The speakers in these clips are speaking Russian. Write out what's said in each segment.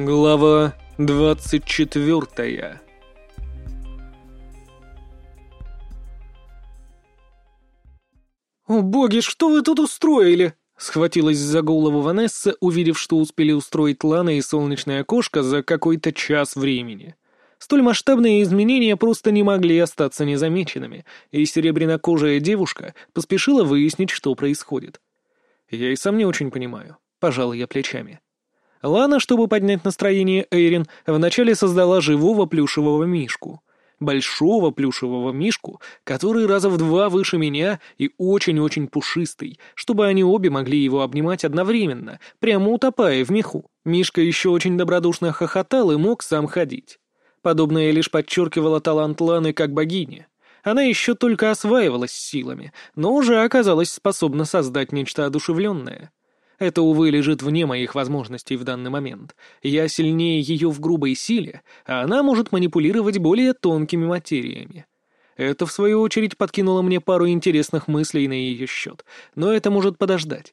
Глава двадцать четвертая «О боги, что вы тут устроили?» Схватилась за голову Ванесса, увидев, что успели устроить Лана и солнечное окошко за какой-то час времени. Столь масштабные изменения просто не могли остаться незамеченными, и серебрянокожая девушка поспешила выяснить, что происходит. Я и сам не очень понимаю. Пожал я плечами. Лана, чтобы поднять настроение Эйрин, вначале создала живого плюшевого мишку. Большого плюшевого мишку, который раза в два выше меня и очень-очень пушистый, чтобы они обе могли его обнимать одновременно, прямо утопая в меху. Мишка еще очень добродушно хохотал и мог сам ходить. Подобное лишь подчеркивало талант Ланы как богини. Она еще только осваивалась силами, но уже оказалась способна создать нечто одушевленное. Это, увы, лежит вне моих возможностей в данный момент. Я сильнее ее в грубой силе, а она может манипулировать более тонкими материями. Это, в свою очередь, подкинуло мне пару интересных мыслей на ее счет, но это может подождать.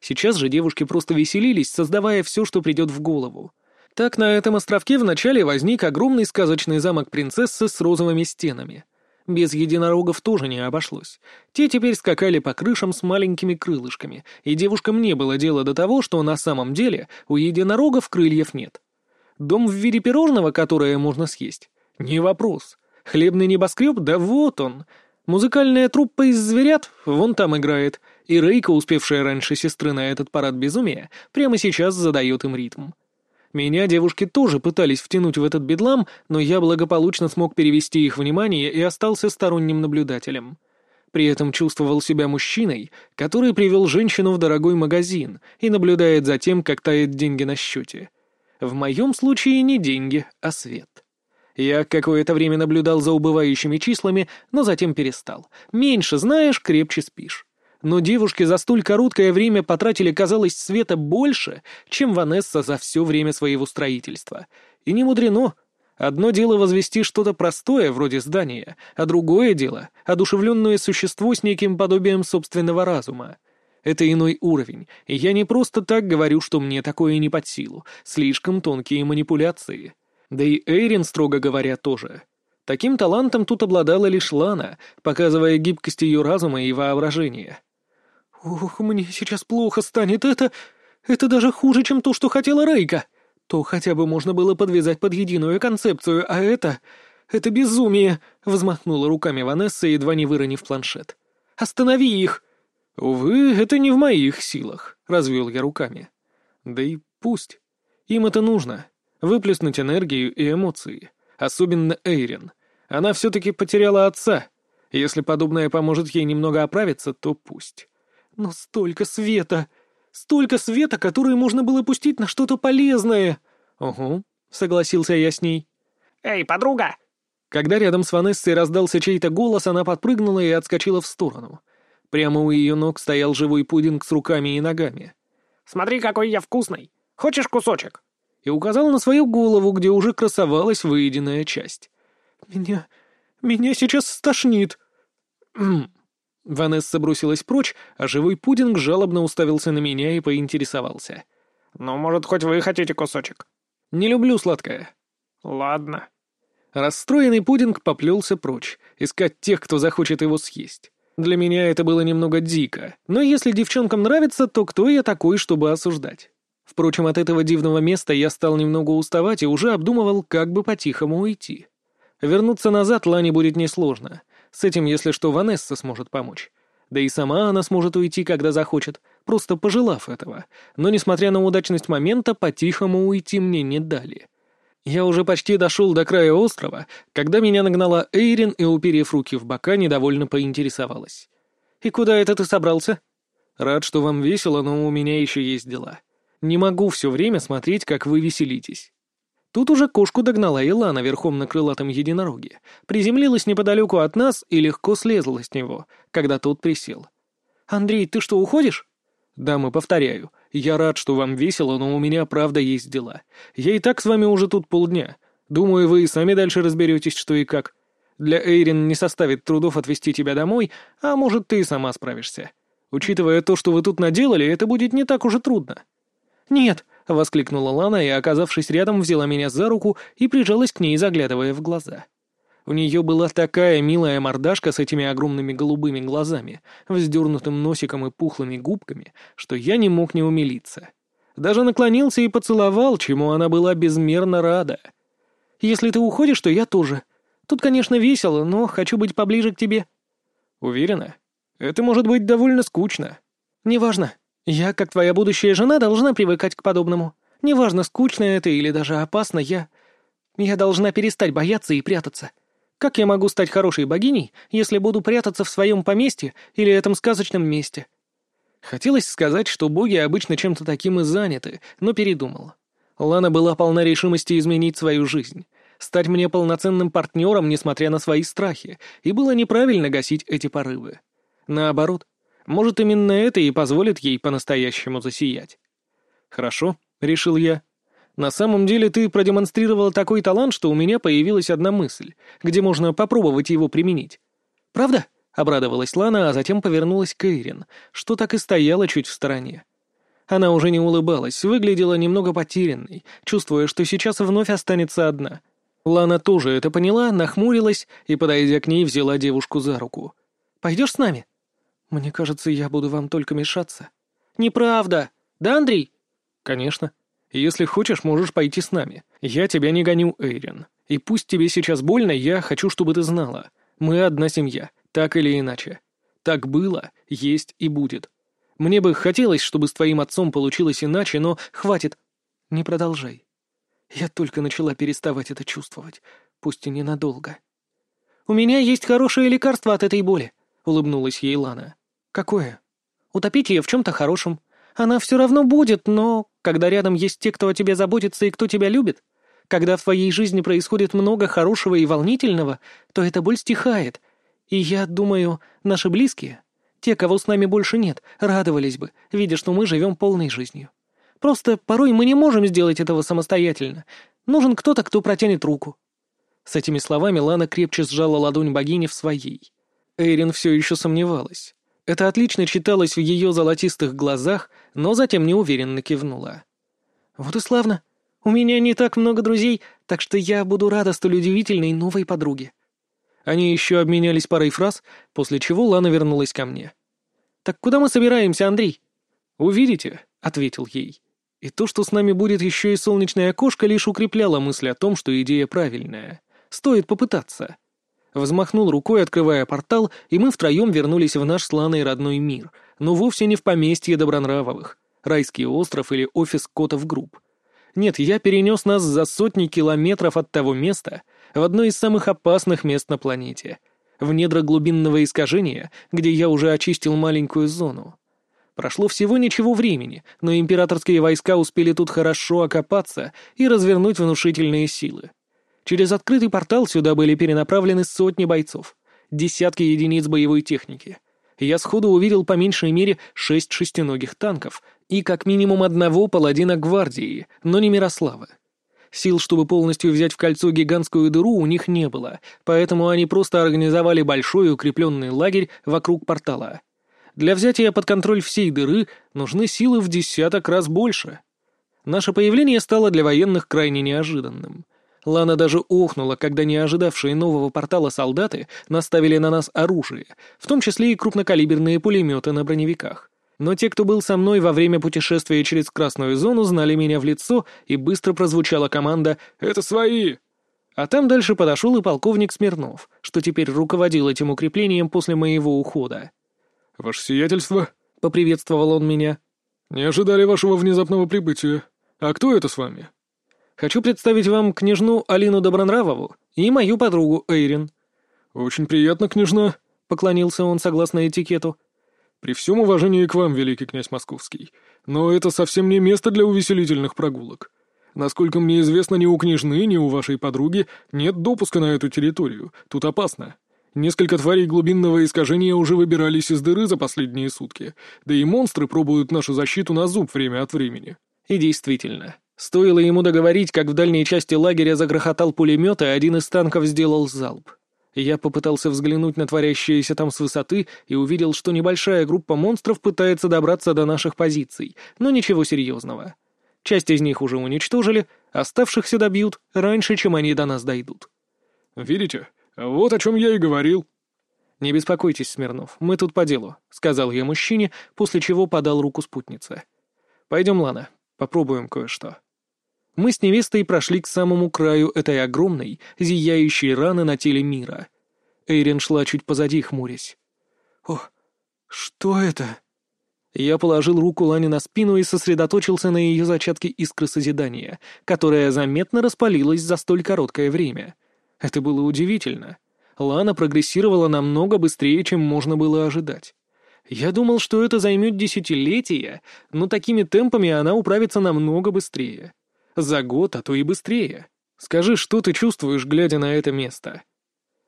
Сейчас же девушки просто веселились, создавая все, что придет в голову. Так на этом островке вначале возник огромный сказочный замок принцессы с розовыми стенами. Без единорогов тоже не обошлось. Те теперь скакали по крышам с маленькими крылышками, и девушкам не было дела до того, что на самом деле у единорогов крыльев нет. Дом в виде пирожного, которое можно съесть? Не вопрос. Хлебный небоскреб? Да вот он. Музыкальная труппа из зверят? Вон там играет. И Рейка, успевшая раньше сестры на этот парад безумия, прямо сейчас задает им ритм. Меня девушки тоже пытались втянуть в этот бедлам, но я благополучно смог перевести их внимание и остался сторонним наблюдателем. При этом чувствовал себя мужчиной, который привел женщину в дорогой магазин и наблюдает за тем, как тают деньги на счете. В моем случае не деньги, а свет. Я какое-то время наблюдал за убывающими числами, но затем перестал. Меньше знаешь, крепче спишь но девушки за столь короткое время потратили, казалось, света больше, чем Ванесса за все время своего строительства. И не мудрено. Одно дело возвести что-то простое, вроде здания, а другое дело — одушевленное существо с неким подобием собственного разума. Это иной уровень, и я не просто так говорю, что мне такое не под силу. Слишком тонкие манипуляции. Да и Эйрин, строго говоря, тоже. Таким талантом тут обладала лишь Лана, показывая гибкость ее разума и воображения. «Ох, мне сейчас плохо станет. Это... это даже хуже, чем то, что хотела Рейка. То хотя бы можно было подвязать под единую концепцию, а это... это безумие!» — взмахнула руками Ванесса, едва не выронив планшет. «Останови их!» «Увы, это не в моих силах», — развел я руками. «Да и пусть. Им это нужно. Выплеснуть энергию и эмоции. Особенно Эйрин. Она все-таки потеряла отца. Если подобное поможет ей немного оправиться, то пусть. Но столько света! Столько света, который можно было пустить на что-то полезное! Угу, согласился я с ней. Эй, подруга! Когда рядом с Ванессой раздался чей-то голос, она подпрыгнула и отскочила в сторону. Прямо у ее ног стоял живой пудинг с руками и ногами. «Смотри, какой я вкусный! Хочешь кусочек?» И указал на свою голову, где уже красовалась выеденная часть. «Меня... меня сейчас стошнит!» Ванесса бросилась прочь, а живой пудинг жалобно уставился на меня и поинтересовался. «Ну, может, хоть вы хотите кусочек?» «Не люблю сладкое». «Ладно». Расстроенный пудинг поплелся прочь, искать тех, кто захочет его съесть. Для меня это было немного дико, но если девчонкам нравится, то кто я такой, чтобы осуждать? Впрочем, от этого дивного места я стал немного уставать и уже обдумывал, как бы по-тихому уйти. Вернуться назад Лане будет несложно — с этим, если что, Ванесса сможет помочь. Да и сама она сможет уйти, когда захочет, просто пожелав этого. Но, несмотря на удачность момента, по-тихому уйти мне не дали. Я уже почти дошел до края острова, когда меня нагнала Эйрин и, уперев руки в бока, недовольно поинтересовалась. «И куда это ты собрался?» «Рад, что вам весело, но у меня еще есть дела. Не могу все время смотреть, как вы веселитесь». Тут уже кошку догнала Илана верхом на крылатом единороге, приземлилась неподалеку от нас и легко слезла с него, когда тот присел. «Андрей, ты что, уходишь?» «Да, мы повторяю. Я рад, что вам весело, но у меня правда есть дела. Я и так с вами уже тут полдня. Думаю, вы и сами дальше разберетесь, что и как. Для Эйрин не составит трудов отвезти тебя домой, а может, ты сама справишься. Учитывая то, что вы тут наделали, это будет не так уж и трудно». «Нет, — воскликнула Лана и, оказавшись рядом, взяла меня за руку и прижалась к ней, заглядывая в глаза. У нее была такая милая мордашка с этими огромными голубыми глазами, вздернутым носиком и пухлыми губками, что я не мог не умилиться. Даже наклонился и поцеловал, чему она была безмерно рада. «Если ты уходишь, то я тоже. Тут, конечно, весело, но хочу быть поближе к тебе». «Уверена? Это может быть довольно скучно». «Неважно. Я, как твоя будущая жена, должна привыкать к подобному. Неважно, скучно это или даже опасно, я... Я должна перестать бояться и прятаться». Как я могу стать хорошей богиней, если буду прятаться в своем поместье или этом сказочном месте? Хотелось сказать, что боги обычно чем-то таким и заняты, но передумал. Лана была полна решимости изменить свою жизнь, стать мне полноценным партнером, несмотря на свои страхи, и было неправильно гасить эти порывы. Наоборот, может, именно это и позволит ей по-настоящему засиять. «Хорошо», — решил я, — на самом деле ты продемонстрировал такой талант, что у меня появилась одна мысль, где можно попробовать его применить. Правда? Обрадовалась Лана, а затем повернулась к Эйрин, что так и стояла чуть в стороне. Она уже не улыбалась, выглядела немного потерянной, чувствуя, что сейчас вновь останется одна. Лана тоже это поняла, нахмурилась и, подойдя к ней, взяла девушку за руку. «Пойдешь с нами?» «Мне кажется, я буду вам только мешаться». «Неправда! Да, Андрей?» «Конечно», если хочешь, можешь пойти с нами. Я тебя не гоню, Эйрин. И пусть тебе сейчас больно, я хочу, чтобы ты знала. Мы одна семья, так или иначе. Так было, есть и будет. Мне бы хотелось, чтобы с твоим отцом получилось иначе, но хватит. Не продолжай. Я только начала переставать это чувствовать, пусть и ненадолго. «У меня есть хорошее лекарство от этой боли», — улыбнулась ей Лана. «Какое?» «Утопить ее в чем-то хорошем. Она все равно будет, но когда рядом есть те, кто о тебе заботится и кто тебя любит, когда в твоей жизни происходит много хорошего и волнительного, то эта боль стихает. И я думаю, наши близкие, те, кого с нами больше нет, радовались бы, видя, что мы живем полной жизнью. Просто порой мы не можем сделать этого самостоятельно. Нужен кто-то, кто протянет руку». С этими словами Лана крепче сжала ладонь богини в своей. Эйрин все еще сомневалась. Это отлично читалось в ее золотистых глазах, но затем неуверенно кивнула. «Вот и славно. У меня не так много друзей, так что я буду рада столь удивительной новой подруге». Они еще обменялись парой фраз, после чего Лана вернулась ко мне. «Так куда мы собираемся, Андрей?» «Увидите», — ответил ей. И то, что с нами будет еще и солнечное окошко, лишь укрепляло мысль о том, что идея правильная. Стоит попытаться. Взмахнул рукой, открывая портал, и мы втроем вернулись в наш славный родной мир, но вовсе не в поместье Добронравовых, райский остров или офис Котов Групп. Нет, я перенес нас за сотни километров от того места в одно из самых опасных мест на планете, в недра глубинного искажения, где я уже очистил маленькую зону. Прошло всего ничего времени, но императорские войска успели тут хорошо окопаться и развернуть внушительные силы. Через открытый портал сюда были перенаправлены сотни бойцов, десятки единиц боевой техники. Я сходу увидел по меньшей мере шесть шестиногих танков и как минимум одного паладина гвардии, но не Мирослава. Сил, чтобы полностью взять в кольцо гигантскую дыру, у них не было, поэтому они просто организовали большой укрепленный лагерь вокруг портала. Для взятия под контроль всей дыры нужны силы в десяток раз больше. Наше появление стало для военных крайне неожиданным. Лана даже охнула, когда не ожидавшие нового портала солдаты наставили на нас оружие, в том числе и крупнокалиберные пулеметы на броневиках. Но те, кто был со мной во время путешествия через красную зону, знали меня в лицо, и быстро прозвучала команда «Это свои!». А там дальше подошел и полковник Смирнов, что теперь руководил этим укреплением после моего ухода. «Ваше сиятельство?» — поприветствовал он меня. «Не ожидали вашего внезапного прибытия. А кто это с вами?» Хочу представить вам княжну Алину Добронравову и мою подругу Эйрин». «Очень приятно, княжна», — поклонился он согласно этикету. «При всем уважении к вам, великий князь Московский, но это совсем не место для увеселительных прогулок. Насколько мне известно, ни у княжны, ни у вашей подруги нет допуска на эту территорию. Тут опасно. Несколько тварей глубинного искажения уже выбирались из дыры за последние сутки, да и монстры пробуют нашу защиту на зуб время от времени». И действительно, Стоило ему договорить, как в дальней части лагеря загрохотал пулемет, и один из танков сделал залп. Я попытался взглянуть на творящееся там с высоты и увидел, что небольшая группа монстров пытается добраться до наших позиций, но ничего серьезного. Часть из них уже уничтожили, оставшихся добьют раньше, чем они до нас дойдут. «Видите? Вот о чем я и говорил». «Не беспокойтесь, Смирнов, мы тут по делу», — сказал я мужчине, после чего подал руку спутнице. «Пойдем, Лана, попробуем кое-что». Мы с невестой прошли к самому краю этой огромной, зияющей раны на теле мира. Эйрин шла чуть позади, хмурясь. «О, что это?» Я положил руку Лане на спину и сосредоточился на ее зачатке искры созидания, которая заметно распалилась за столь короткое время. Это было удивительно. Лана прогрессировала намного быстрее, чем можно было ожидать. Я думал, что это займет десятилетия, но такими темпами она управится намного быстрее. За год, а то и быстрее. Скажи, что ты чувствуешь, глядя на это место?»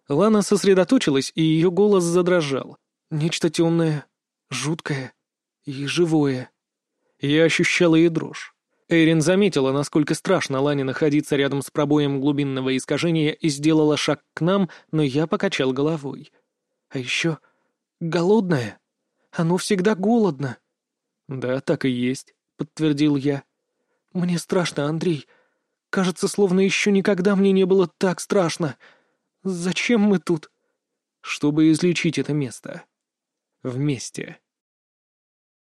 Лана сосредоточилась, и ее голос задрожал. Нечто темное, жуткое и живое. Я ощущала и дрожь. Эйрин заметила, насколько страшно Лане находиться рядом с пробоем глубинного искажения и сделала шаг к нам, но я покачал головой. А еще голодное. Оно всегда голодно. Да, так и есть, подтвердил я. Мне страшно, Андрей. Кажется, словно еще никогда мне не было так страшно. Зачем мы тут? Чтобы излечить это место. Вместе.